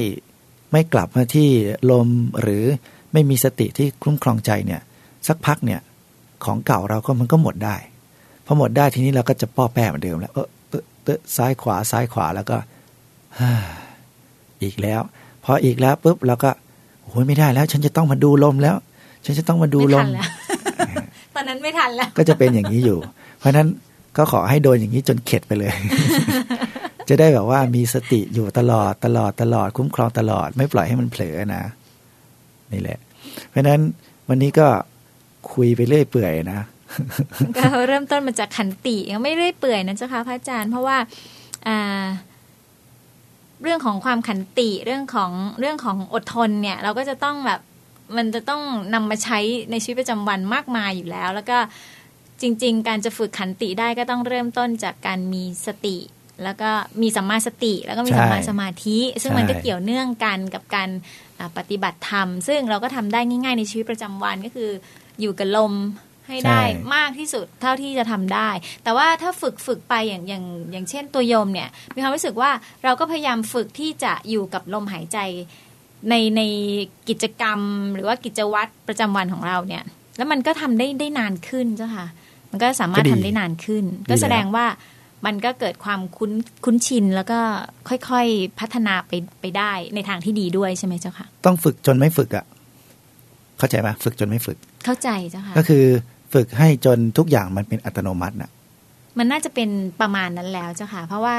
ไม่กลับมาที่ลมหรือไม่มีสติที่คุ้มครองใจเนี่ย สักพักเนี่ย ของเก่าเราก็มันก็หมดได้พอหมดได้ทีนี้เราก็จะป้อแป้เหมือนเดิมแล้วเออเตอซ้ายขวาซ้ายขวาแล้วก็อีกแล้ว พออีกแล้วปุ๊บเราก็ โอ้ยไม่ได้แล้ว ฉันจะต้องมาดูลมแล้ว ฉันจะต้องมาดูลมตอนนั้นไม่ทันแล้ว ก็จะเป็นอย่างนี้อยู่ เพราะฉะนั้นก็ขอให้โดนอย่างนี้จนเข็ดไปเลย จะได้แบบว่ามีสติอยู่ตลอดตลอดตลอด คุ้มครองตลอด ไม่ปล่อยให้มันเผลอนะนี่แหละ เพราะฉะนั้นวันนี้ก็คุยไปเรื่อยเปื่อยนะก็เริ่มต้นมาจากขันติยังไม่ได้เปื่อยนะเจ้าค่ะพระอาจารย์ เพราะว่า เรื่องของความขันติเรื่องของเรื่องของอดทนเนี่ย เราก็จะต้องแบบมันจะต้องนำมาใช้ในชีวิตประจำวันมากมายอยู่แล้ว แล้วก็จริง ๆ การจะฝึกขันติได้ก็ต้องเริ่มต้นจากการมีสติ แล้วก็มีสัมมาสติ แล้วก็มีสัมมาสมาธิ ซึ่งมันก็เกี่ยวเนื่องกันกับการปฏิบัติธรรม ซึ่งเราก็ทำได้ง่าย ๆ ในชีวิตประจำวันก็คือ อยู่กับลม ให้ได้มากที่สุดเท่าที่จะทำได้ แต่ว่าถ้าฝึกฝึกไปอย่างอย่างอย่างเช่นตัวโยมเนี่ยมีความรู้สึกว่าเราก็พยายามฝึกที่จะอยู่กับลมหายใจในในกิจกรรมหรือว่ากิจวัตรประจำวันของเราเนี่ย แล้วมันก็ทำได้ได้นานขึ้นเจ้าค่ะ มันก็สามารถทำได้นานขึ้น ก็แสดงว่ามันก็เกิดความคุ้นคุ้นชินแล้วก็ค่อยๆพัฒนาไปไปได้ในทางที่ดีด้วยใช่ไหมเจ้าค่ะ ต้องฝึกจนไม่ฝึกอะ่ะ เข้าใจไหมฝึกจนไม่ฝึก เข้าใจเจ้าค่ะ ก็คือ ฝึกให้จนทุกอย่างมันเป็นอัตโนมัติน่ะ มันน่าจะเป็นประมาณนั้นแล้วเจ้าค่ะ เพราะว่า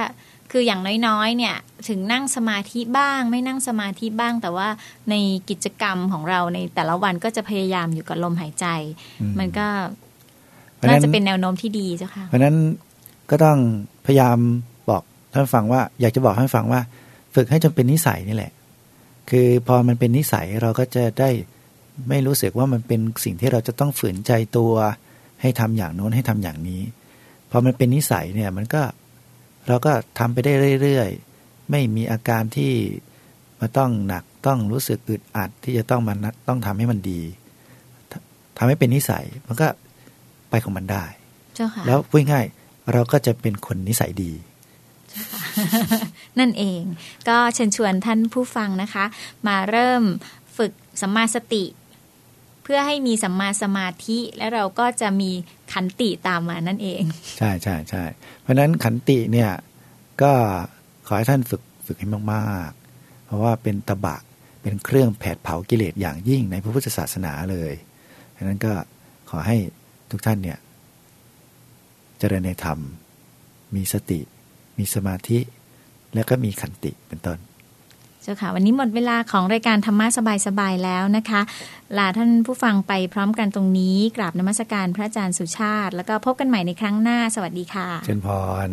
คืออย่างน้อยๆ เนี่ยถึงนั่งสมาธิบ้าง ไม่นั่งสมาธิบ้าง แต่ว่าในกิจกรรมของเราในแต่ละวันก็จะพยายามอยู่กับลมหายใจ มันก็น่าจะเป็นแนวโน้มที่ดีเจ้าค่ะเพราะนั้นก็ต้องพยายามบอกท่านฟังว่า อยากจะบอกให้ฟังว่า ฝึกให้จนเป็นนิสัยนี่แหละ คือพอมันเป็นนิสัยเราก็จะได้ ไม่รู้สึกว่ามันเป็นสิ่งที่เราจะต้องฝืนใจตัว ให้ทำอย่างโน้นให้ทำอย่างนี้พอมันเป็นนิสัยเนี่ยมันก็เราก็ทำไปได้เรื่อยๆ ไม่มีอาการที่มาต้องหนักต้องรู้สึกอึดอัดที่จะต้องมันต้องทำให้มันดีทำให้เป็นนิสัยมันก็ไปของมันได้เจ้าค่ะแล้วพูดง่ายเราก็จะเป็นคนนิสัยดีนั่นเองก็เชิญชวนท่านผู้ฟังนะคะ มาเริ่มฝึกสัมมาสติ เพื่อให้มีสัมมาสมาธิและเราก็จะมีขันติตามมานั่นเอง ใช่ใช่ใช่เพราะนั้นขันติเนี่ยก็ขอให้ท่านฝึกฝึกให้มากๆ เพราะว่าเป็นตบะเป็นเครื่องแผดเผากิเลสอย่างยิ่งในพระพุทธศาสนาเลยดังนั้นก็ขอให้ทุกท่านเนี่ยเจริญในธรรม มีสติ มีสมาธิ แล้วก็มีขันติเป็นต้น เจ้าค่ะ วันนี้หมดเวลาของรายการธรรมะสบายๆแล้วนะคะ ลาท่านผู้ฟังไปพร้อมกันตรงนี้ กราบนมัสการพระอาจารย์สุชาติ แล้วก็พบกันใหม่ในครั้งหน้า สวัสดีค่ะ เชิญพร